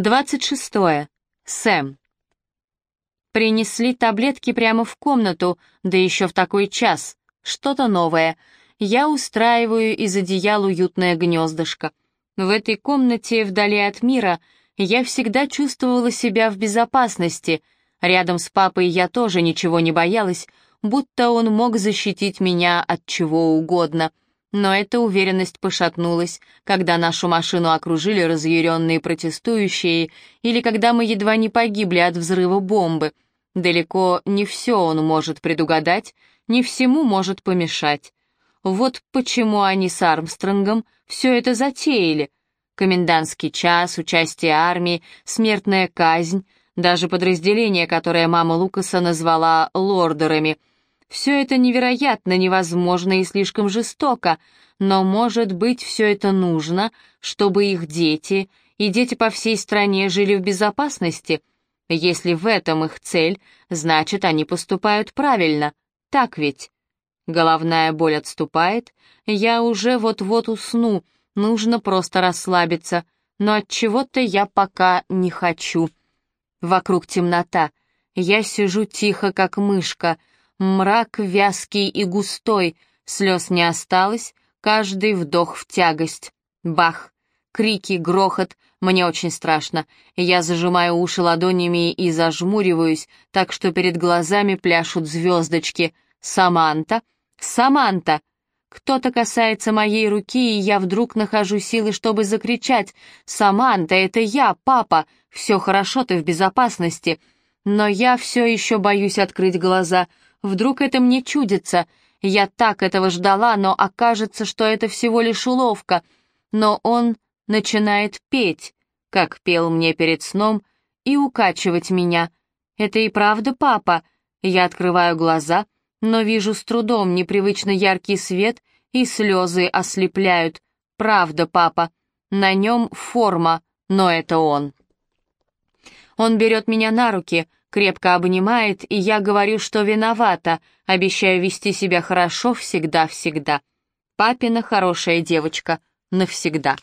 26. Сэм. Принесли таблетки прямо в комнату, да еще в такой час. Что-то новое. Я устраиваю из одеял уютное гнездышко. В этой комнате, вдали от мира, я всегда чувствовала себя в безопасности. Рядом с папой я тоже ничего не боялась, будто он мог защитить меня от чего угодно — но эта уверенность пошатнулась, когда нашу машину окружили разъяренные протестующие или когда мы едва не погибли от взрыва бомбы. Далеко не все он может предугадать, не всему может помешать. Вот почему они с Армстронгом все это затеяли. Комендантский час, участие армии, смертная казнь, даже подразделение, которое мама Лукаса назвала «лордерами», все это невероятно, невозможно и слишком жестоко, но, может быть, все это нужно, чтобы их дети и дети по всей стране жили в безопасности. Если в этом их цель, значит, они поступают правильно. Так ведь? Головная боль отступает, я уже вот-вот усну, нужно просто расслабиться, но от чего-то я пока не хочу. Вокруг темнота. Я сижу тихо, как мышка, Мрак вязкий и густой, слез не осталось, каждый вдох в тягость. Бах! Крики, грохот, мне очень страшно. Я зажимаю уши ладонями и зажмуриваюсь, так что перед глазами пляшут звездочки. «Саманта! Саманта!» Кто-то касается моей руки, и я вдруг нахожу силы, чтобы закричать. «Саманта, это я, папа! Все хорошо, ты в безопасности!» Но я все еще боюсь открыть глаза — Вдруг это мне чудится? Я так этого ждала, но окажется, что это всего лишь уловка. Но он начинает петь, как пел мне перед сном, и укачивать меня. Это и правда папа. Я открываю глаза, но вижу с трудом непривычно яркий свет, и слезы ослепляют. Правда, папа. На нем форма, но это он. Он берет меня на руки, крепко обнимает, и я говорю, что виновата, обещаю вести себя хорошо всегда-всегда. Папина хорошая девочка навсегда.